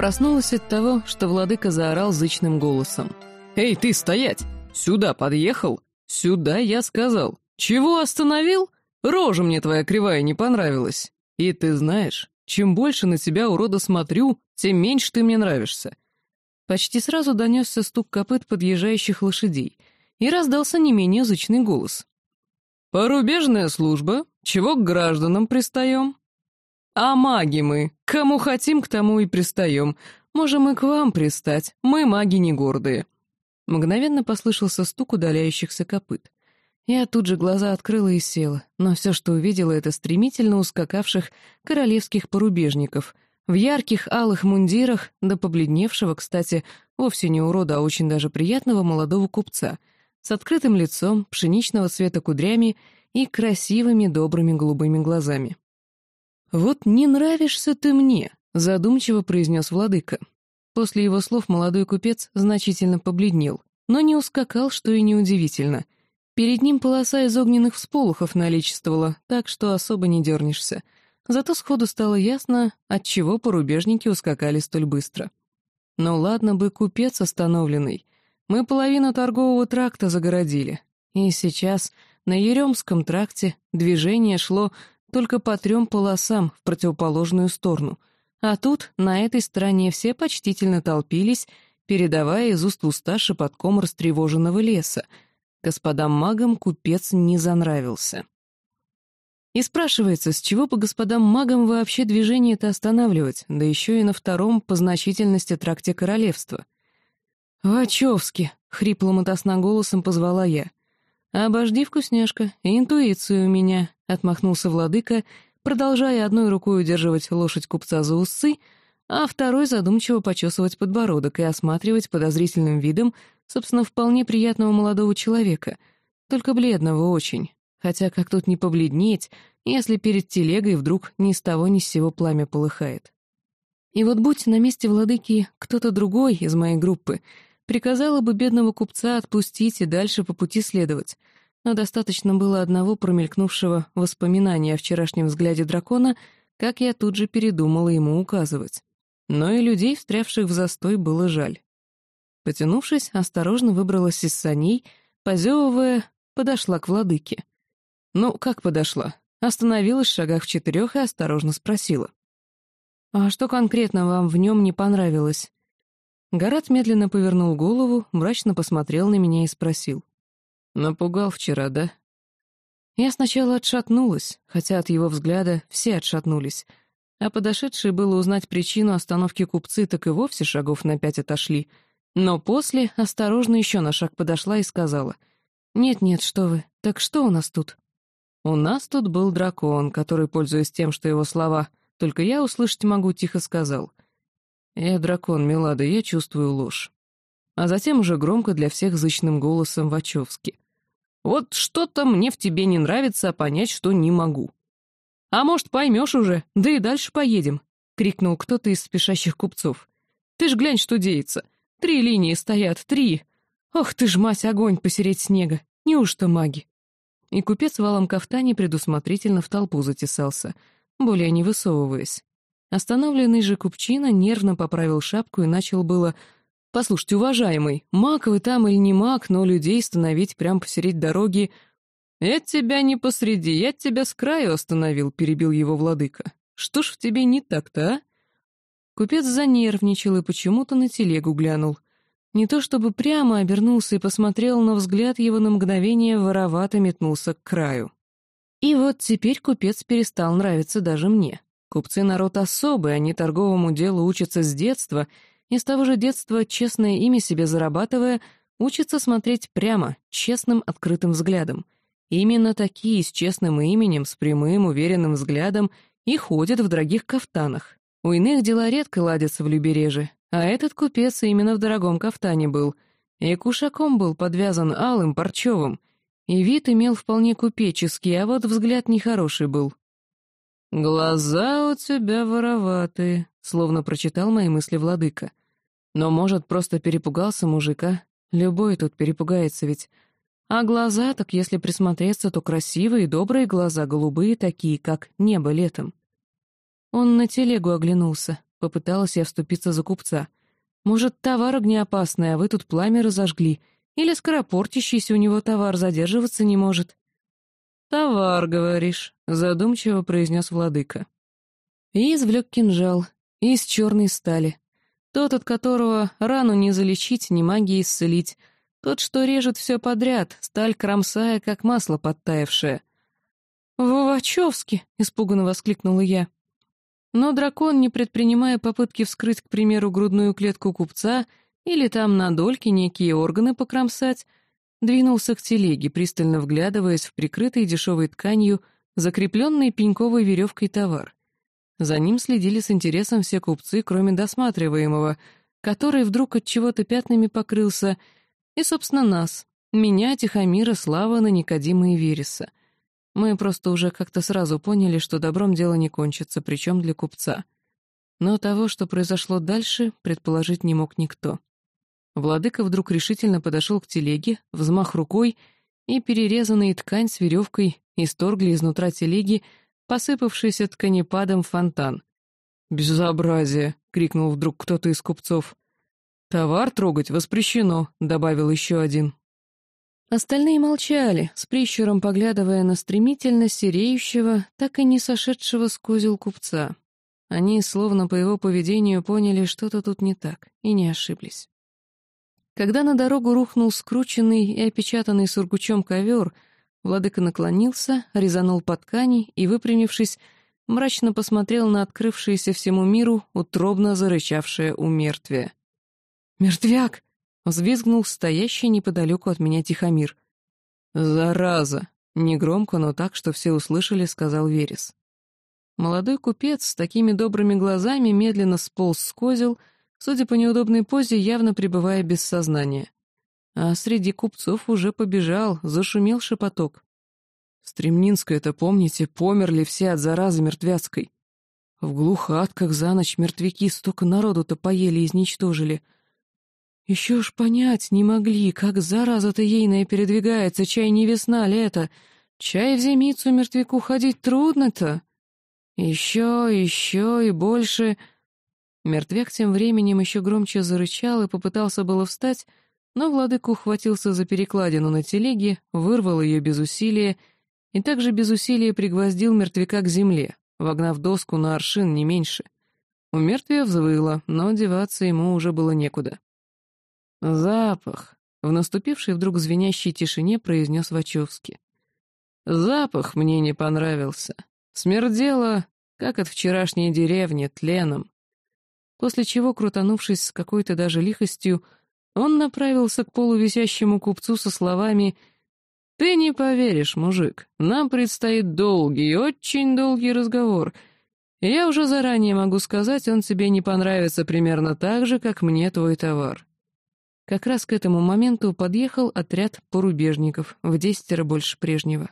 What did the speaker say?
Проснулась от того, что владыка заорал зычным голосом. «Эй, ты, стоять! Сюда подъехал? Сюда, я сказал. Чего остановил? Рожа мне твоя кривая не понравилась. И ты знаешь, чем больше на тебя, урода, смотрю, тем меньше ты мне нравишься». Почти сразу донесся стук копыт подъезжающих лошадей, и раздался не менее зычный голос. «Порубежная служба? Чего к гражданам пристаем?» «А маги мы. Кому хотим, к тому и пристаем. Можем и к вам пристать. Мы маги не гордые». Мгновенно послышался стук удаляющихся копыт. Я тут же глаза открыла и села, но все, что увидела, это стремительно ускакавших королевских порубежников в ярких алых мундирах, да побледневшего, кстати, вовсе не урода, а очень даже приятного молодого купца, с открытым лицом, пшеничного цвета кудрями и красивыми добрыми голубыми глазами. «Вот не нравишься ты мне», — задумчиво произнес владыка. После его слов молодой купец значительно побледнел, но не ускакал, что и неудивительно. Перед ним полоса из огненных всполохов наличествовала, так что особо не дернешься. Зато сходу стало ясно, отчего порубежники ускакали столь быстро. Ну ладно бы купец остановленный. Мы половину торгового тракта загородили. И сейчас на Еремском тракте движение шло только по трем полосам в противоположную сторону. А тут, на этой стороне, все почтительно толпились, передавая из уст уста шепотком растревоженного леса. Господам магам купец не занравился. И спрашивается, с чего по господам магам вообще движение-то останавливать, да еще и на втором по значительности тракте королевства? «Вачовски!» — хриплым от голосом позвала я. «Обожди, вкусняшка, интуицию у меня», — отмахнулся владыка, продолжая одной рукой удерживать лошадь купца за усы, а второй задумчиво почесывать подбородок и осматривать подозрительным видом, собственно, вполне приятного молодого человека, только бледного очень, хотя как тут не побледнеть, если перед телегой вдруг ни с того ни с сего пламя полыхает. И вот будь на месте владыки кто-то другой из моей группы — Приказала бы бедного купца отпустить и дальше по пути следовать, но достаточно было одного промелькнувшего воспоминания о вчерашнем взгляде дракона, как я тут же передумала ему указывать. Но и людей, встрявших в застой, было жаль. Потянувшись, осторожно выбралась из саней, позевывая, подошла к владыке. Ну, как подошла? Остановилась в шагах в четырех и осторожно спросила. «А что конкретно вам в нем не понравилось?» Гарат медленно повернул голову, мрачно посмотрел на меня и спросил. «Напугал вчера, да?» Я сначала отшатнулась, хотя от его взгляда все отшатнулись, а подошедшие было узнать причину остановки купцы так и вовсе шагов на пять отошли, но после осторожно еще на шаг подошла и сказала. «Нет-нет, что вы, так что у нас тут?» «У нас тут был дракон, который, пользуясь тем, что его слова только я услышать могу, тихо сказал — «Я дракон, Милада, я чувствую ложь». А затем уже громко для всех зычным голосом Вачовски. «Вот что-то мне в тебе не нравится, а понять, что не могу». «А может, поймешь уже, да и дальше поедем», — крикнул кто-то из спешащих купцов. «Ты ж глянь, что деется. Три линии стоят, три. Ох ты ж, мать, огонь посереть снега. Неужто маги?» И купец в алом кафтане предусмотрительно в толпу затесался, более не высовываясь. Остановленный же купчина нервно поправил шапку и начал было... «Послушайте, уважаемый, маг вы там или не маг, но людей становить прямо посередь дороги...» «Я тебя не посреди, я тебя с краю остановил», — перебил его владыка. «Что ж в тебе не так-то, а?» Купец занервничал и почему-то на телегу глянул. Не то чтобы прямо обернулся и посмотрел, но взгляд его на мгновение воровато метнулся к краю. И вот теперь купец перестал нравиться даже мне. Купцы народ особый, они торговому делу учатся с детства, и с того же детства, честное имя себе зарабатывая, учатся смотреть прямо, честным открытым взглядом. Именно такие с честным именем, с прямым, уверенным взглядом и ходят в дорогих кафтанах. У иных дела редко ладятся в Любереже, а этот купец именно в дорогом кафтане был. И кушаком был подвязан алым, парчевым. И вид имел вполне купеческий, а вот взгляд нехороший был. «Глаза у тебя вороватые», — словно прочитал мои мысли владыка. «Но, может, просто перепугался мужика? Любой тут перепугается ведь. А глаза, так если присмотреться, то красивые, добрые глаза, голубые такие, как небо летом». Он на телегу оглянулся, Попыталась я вступиться за купца. «Может, товар огнеопасный, а вы тут пламя разожгли? Или скоропортящийся у него товар задерживаться не может?» «Товар, говоришь», — задумчиво произнес владыка. И извлек кинжал, из черной стали. Тот, от которого рану не залечить, ни магии исцелить. Тот, что режет все подряд, сталь кромсая, как масло подтаявшее. «Вовачевски!» — испуганно воскликнула я. Но дракон, не предпринимая попытки вскрыть, к примеру, грудную клетку купца или там на дольки некие органы покромсать, двинулся к телеге, пристально вглядываясь в прикрытый дешевой тканью, закрепленный пеньковой веревкой товар. За ним следили с интересом все купцы, кроме досматриваемого, который вдруг от чего-то пятнами покрылся, и, собственно, нас, меня, Тихомира, Славана, Никодима и Вереса. Мы просто уже как-то сразу поняли, что добром дело не кончится, причем для купца. Но того, что произошло дальше, предположить не мог никто. Владыка вдруг решительно подошел к телеге, взмах рукой, и перерезанная ткань с веревкой исторгли изнутра телеги посыпавшийся тканепадом фонтан. «Безобразие!» — крикнул вдруг кто-то из купцов. «Товар трогать воспрещено», — добавил еще один. Остальные молчали, с прищуром поглядывая на стремительно сереющего, так и не сошедшего с козел купца. Они, словно по его поведению, поняли, что-то тут не так, и не ошиблись. Когда на дорогу рухнул скрученный и опечатанный сургучом ковер — Владыка наклонился, резанул по ткани и, выпрямившись, мрачно посмотрел на открывшееся всему миру утробно зарычавшее умертвие. «Мертвяк!» — взвизгнул стоящий неподалеку от меня Тихомир. «Зараза!» — негромко, но так, что все услышали, сказал Верес. Молодой купец с такими добрыми глазами медленно сполз с козел, судя по неудобной позе, явно пребывая без сознания. А среди купцов уже побежал, зашумел шепоток. Стремнинское-то, помните, померли все от заразы мертвяцкой. В глухатках за ночь мертвяки столько народу-то поели и изничтожили. Еще уж понять не могли, как зараза-то ейная передвигается, чай не весна, лето. Чай в зимицу мертвяку ходить трудно-то. Еще, еще и больше... Мертвяк тем временем еще громче зарычал и попытался было встать, но владыка ухватился за перекладину на телеге, вырвал ее без усилия и также без усилия пригвоздил мертвяка к земле, вогнав доску на аршин не меньше. У мертвия взвыло, но деваться ему уже было некуда. «Запах!» — в наступившей вдруг звенящей тишине произнес Вачовский. «Запах мне не понравился. Смердело, как от вчерашней деревни, тленом». После чего, крутанувшись с какой-то даже лихостью, он направился к полувисящему купцу со словами «Ты не поверишь, мужик, нам предстоит долгий, очень долгий разговор. я уже заранее могу сказать, он тебе не понравится примерно так же, как мне твой товар». Как раз к этому моменту подъехал отряд порубежников, в десятеро больше прежнего.